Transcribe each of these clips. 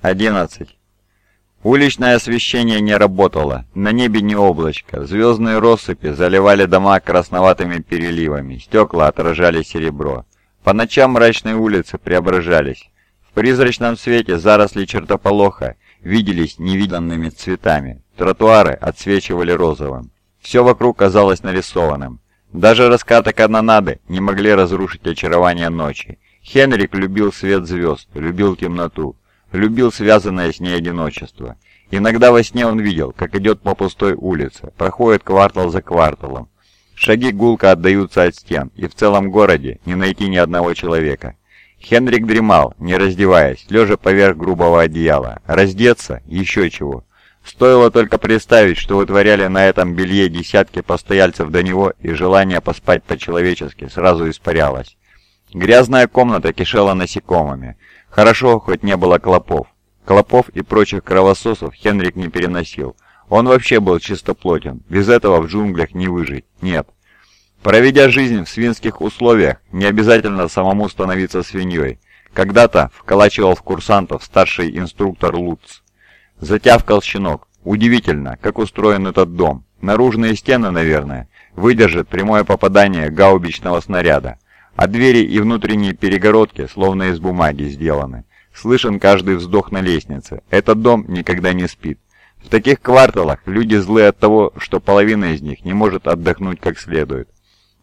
11. Уличное освещение не работало, на небе не облачко, звездные россыпи заливали дома красноватыми переливами, стекла отражали серебро. По ночам мрачные улицы преображались. В призрачном свете заросли чертополоха виделись невиданными цветами, тротуары отсвечивали розовым. Все вокруг казалось нарисованным. Даже раскаты канонады не могли разрушить очарование ночи. Хенрик любил свет звезд, любил темноту любил связанное с ней одиночество. Иногда во сне он видел, как идет по пустой улице, проходит квартал за кварталом. Шаги гулко отдаются от стен, и в целом городе не найти ни одного человека. Хенрик дремал, не раздеваясь, лежа поверх грубого одеяла. Раздеться? Еще чего. Стоило только представить, что вытворяли на этом белье десятки постояльцев до него, и желание поспать по-человечески сразу испарялось. Грязная комната кишела насекомыми. Хорошо, хоть не было клопов. Клопов и прочих кровососов Хенрик не переносил. Он вообще был чистоплотен, без этого в джунглях не выжить, нет. Проведя жизнь в свинских условиях, не обязательно самому становиться свиньей. Когда-то вколачивал в курсантов старший инструктор Луц. Затявкал щенок. Удивительно, как устроен этот дом. Наружные стены, наверное, выдержат прямое попадание гаубичного снаряда а двери и внутренние перегородки словно из бумаги сделаны. Слышен каждый вздох на лестнице. Этот дом никогда не спит. В таких кварталах люди злы от того, что половина из них не может отдохнуть как следует.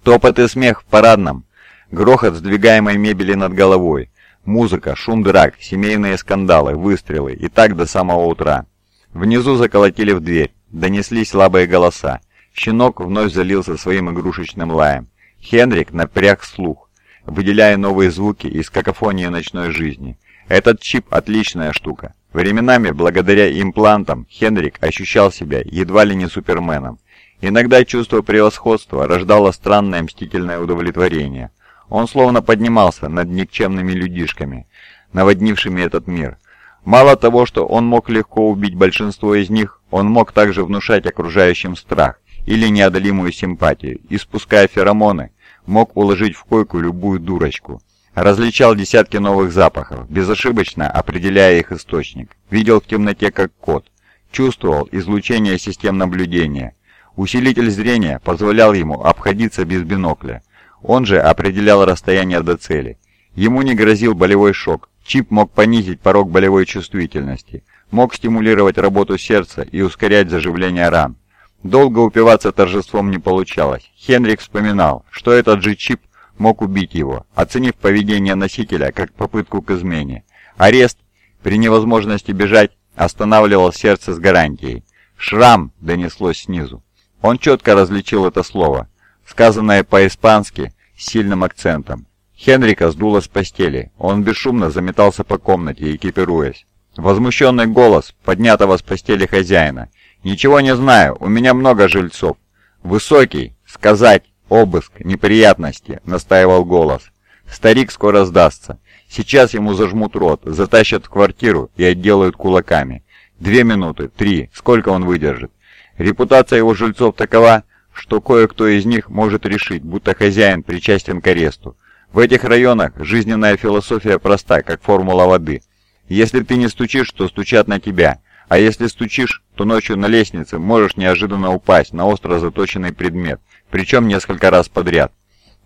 Топот и смех в парадном, грохот сдвигаемой мебели над головой, музыка, шум драк, семейные скандалы, выстрелы и так до самого утра. Внизу заколотили в дверь, донеслись слабые голоса. Щенок вновь залился своим игрушечным лаем. Хенрик напряг слух выделяя новые звуки из какофонии ночной жизни. Этот чип – отличная штука. Временами, благодаря имплантам, Хенрик ощущал себя едва ли не суперменом. Иногда чувство превосходства рождало странное мстительное удовлетворение. Он словно поднимался над никчемными людишками, наводнившими этот мир. Мало того, что он мог легко убить большинство из них, он мог также внушать окружающим страх или неодолимую симпатию, испуская феромоны, мог уложить в койку любую дурочку. Различал десятки новых запахов, безошибочно определяя их источник. Видел в темноте как кот. Чувствовал излучение систем наблюдения. Усилитель зрения позволял ему обходиться без бинокля. Он же определял расстояние до цели. Ему не грозил болевой шок. Чип мог понизить порог болевой чувствительности. Мог стимулировать работу сердца и ускорять заживление ран. Долго упиваться торжеством не получалось. Хенрик вспоминал, что этот же чип мог убить его, оценив поведение носителя как попытку к измене. Арест при невозможности бежать останавливал сердце с гарантией. «Шрам!» — донеслось снизу. Он четко различил это слово, сказанное по-испански с сильным акцентом. Хенрика сдуло с постели. Он бесшумно заметался по комнате, экипируясь. Возмущенный голос поднятого с постели хозяина «Ничего не знаю, у меня много жильцов». «Высокий, сказать, обыск, неприятности», — настаивал голос. «Старик скоро сдастся. Сейчас ему зажмут рот, затащат в квартиру и отделают кулаками. Две минуты, три, сколько он выдержит? Репутация его жильцов такова, что кое-кто из них может решить, будто хозяин причастен к аресту. В этих районах жизненная философия проста, как формула воды. Если ты не стучишь, то стучат на тебя. А если стучишь, то ночью на лестнице можешь неожиданно упасть на остро заточенный предмет, причем несколько раз подряд.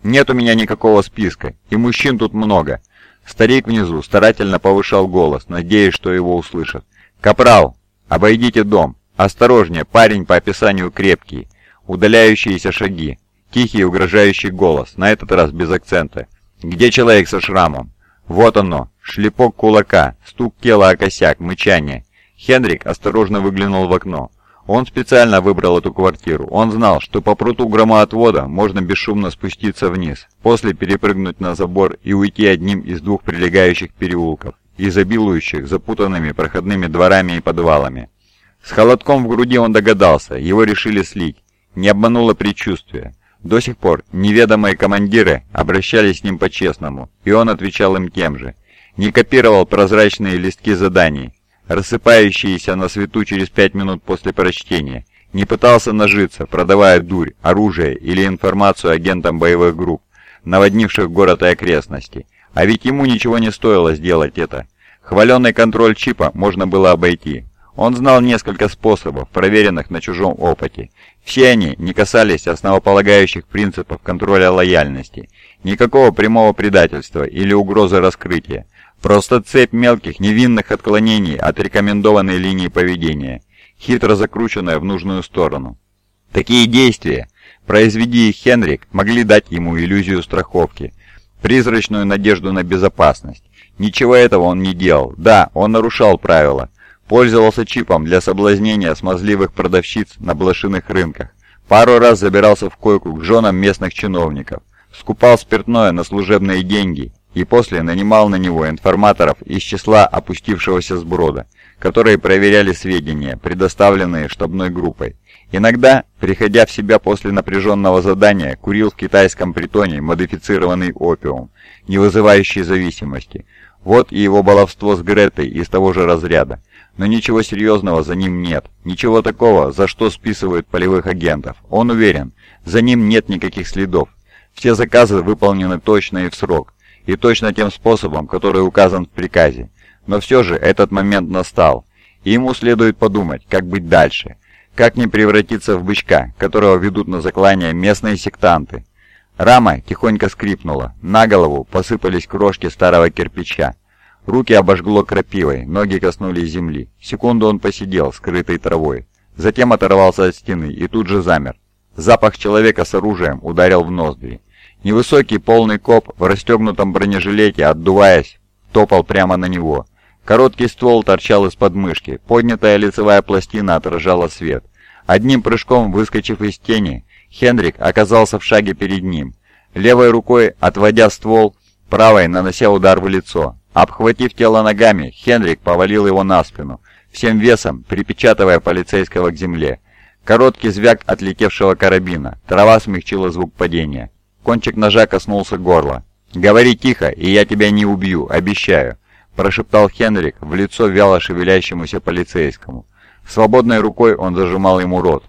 Нет у меня никакого списка, и мужчин тут много. Старик внизу старательно повышал голос, надеясь, что его услышат. «Капрал, обойдите дом. Осторожнее, парень по описанию крепкий. Удаляющиеся шаги. Тихий угрожающий голос, на этот раз без акцента. Где человек со шрамом? Вот оно. Шлепок кулака, стук тела о косяк, мычание. Хенрик осторожно выглянул в окно. Он специально выбрал эту квартиру. Он знал, что по пруту громоотвода можно бесшумно спуститься вниз, после перепрыгнуть на забор и уйти одним из двух прилегающих переулков, изобилующих запутанными проходными дворами и подвалами. С холодком в груди он догадался, его решили слить. Не обмануло предчувствие. До сих пор неведомые командиры обращались с ним по-честному, и он отвечал им тем же. Не копировал прозрачные листки заданий, рассыпающиеся на свету через пять минут после прочтения. Не пытался нажиться, продавая дурь, оружие или информацию агентам боевых групп, наводнивших город и окрестности. А ведь ему ничего не стоило сделать это. Хваленный контроль чипа можно было обойти. Он знал несколько способов, проверенных на чужом опыте. Все они не касались основополагающих принципов контроля лояльности, никакого прямого предательства или угрозы раскрытия, просто цепь мелких невинных отклонений от рекомендованной линии поведения, хитро закрученная в нужную сторону. Такие действия, произведи их Хенрик, могли дать ему иллюзию страховки, призрачную надежду на безопасность. Ничего этого он не делал. Да, он нарушал правила, Пользовался чипом для соблазнения смазливых продавщиц на блошиных рынках. Пару раз забирался в койку к женам местных чиновников. Скупал спиртное на служебные деньги и после нанимал на него информаторов из числа опустившегося сброда, которые проверяли сведения, предоставленные штабной группой. Иногда, приходя в себя после напряженного задания, курил в китайском притоне модифицированный опиум, не вызывающий зависимости. Вот и его баловство с Гретой из того же разряда но ничего серьезного за ним нет. Ничего такого, за что списывают полевых агентов. Он уверен, за ним нет никаких следов. Все заказы выполнены точно и в срок, и точно тем способом, который указан в приказе. Но все же этот момент настал, и ему следует подумать, как быть дальше. Как не превратиться в бычка, которого ведут на заклание местные сектанты. Рама тихонько скрипнула, на голову посыпались крошки старого кирпича. Руки обожгло крапивой, ноги коснулись земли. Секунду он посидел, скрытой травой. Затем оторвался от стены и тут же замер. Запах человека с оружием ударил в ноздри. Невысокий полный коп в расстегнутом бронежилете, отдуваясь, топал прямо на него. Короткий ствол торчал из подмышки, поднятая лицевая пластина отражала свет. Одним прыжком выскочив из тени, Хендрик оказался в шаге перед ним. Левой рукой, отводя ствол, правой нанося удар в лицо. Обхватив тело ногами, Хенрик повалил его на спину, всем весом припечатывая полицейского к земле. Короткий звяк отлетевшего карабина. Трава смягчила звук падения. Кончик ножа коснулся горла. «Говори тихо, и я тебя не убью, обещаю», – прошептал Хенрик в лицо вяло шевелящемуся полицейскому. Свободной рукой он зажимал ему рот.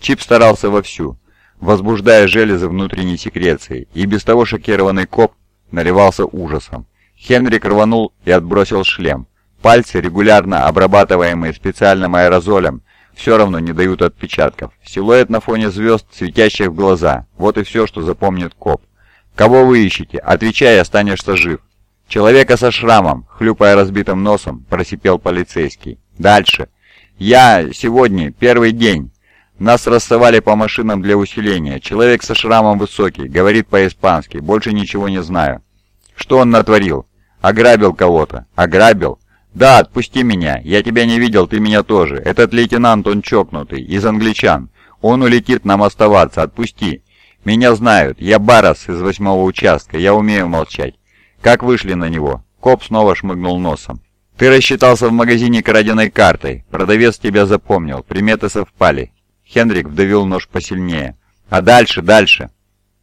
Чип старался вовсю, возбуждая железы внутренней секреции, и без того шокированный коп наливался ужасом. Хенрик рванул и отбросил шлем. Пальцы, регулярно обрабатываемые специальным аэрозолем, все равно не дают отпечатков. Силуэт на фоне звезд, светящих в глаза. Вот и все, что запомнит коп. «Кого вы ищете? Отвечай, останешься жив». «Человека со шрамом», — хлюпая разбитым носом, просипел полицейский. «Дальше. Я сегодня, первый день. Нас рассовали по машинам для усиления. Человек со шрамом высокий, говорит по-испански, больше ничего не знаю». «Что он натворил?» Ограбил кого-то. Ограбил? Да, отпусти меня. Я тебя не видел, ты меня тоже. Этот лейтенант, он чокнутый, из англичан. Он улетит нам оставаться, отпусти. Меня знают. Я Барас из восьмого участка, я умею молчать. Как вышли на него? Коп снова шмыгнул носом. Ты рассчитался в магазине краденой картой. Продавец тебя запомнил, приметы совпали. Хендрик вдавил нож посильнее. А дальше, дальше.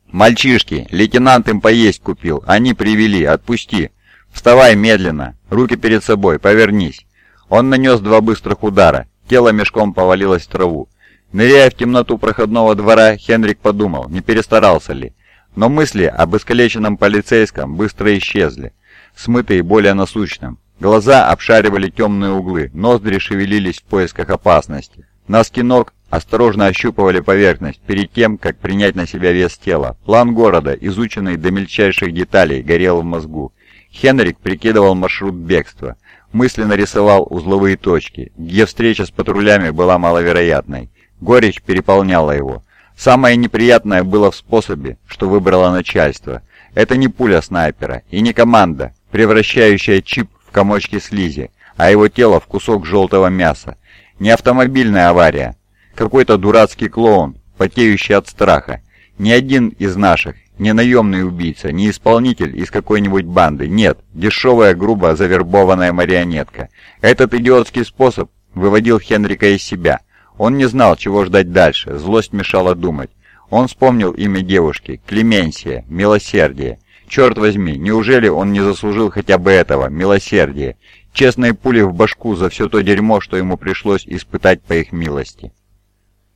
«Мальчишки, лейтенант им поесть купил, они привели, отпусти. «Вставай медленно! Руки перед собой, повернись!» Он нанес два быстрых удара. Тело мешком повалилось в траву. Ныряя в темноту проходного двора, Хенрик подумал, не перестарался ли. Но мысли об искалеченном полицейском быстро исчезли, смытые более насущным. Глаза обшаривали темные углы, ноздри шевелились в поисках опасности. Носки ног осторожно ощупывали поверхность перед тем, как принять на себя вес тела. План города, изученный до мельчайших деталей, горел в мозгу. Хенрик прикидывал маршрут бегства, мысленно рисовал узловые точки, где встреча с патрулями была маловероятной. Горечь переполняла его. Самое неприятное было в способе, что выбрало начальство. Это не пуля снайпера и не команда, превращающая чип в комочки слизи, а его тело в кусок желтого мяса. Не автомобильная авария. Какой-то дурацкий клоун, потеющий от страха. Ни один из наших, не наемный убийца, не исполнитель из какой-нибудь банды, нет, дешевая, грубо завербованная марионетка. Этот идиотский способ выводил Хенрика из себя. Он не знал, чего ждать дальше, злость мешала думать. Он вспомнил имя девушки, Клеменсия, милосердие. Черт возьми, неужели он не заслужил хотя бы этого, милосердия? Честные пули в башку за все то дерьмо, что ему пришлось испытать по их милости.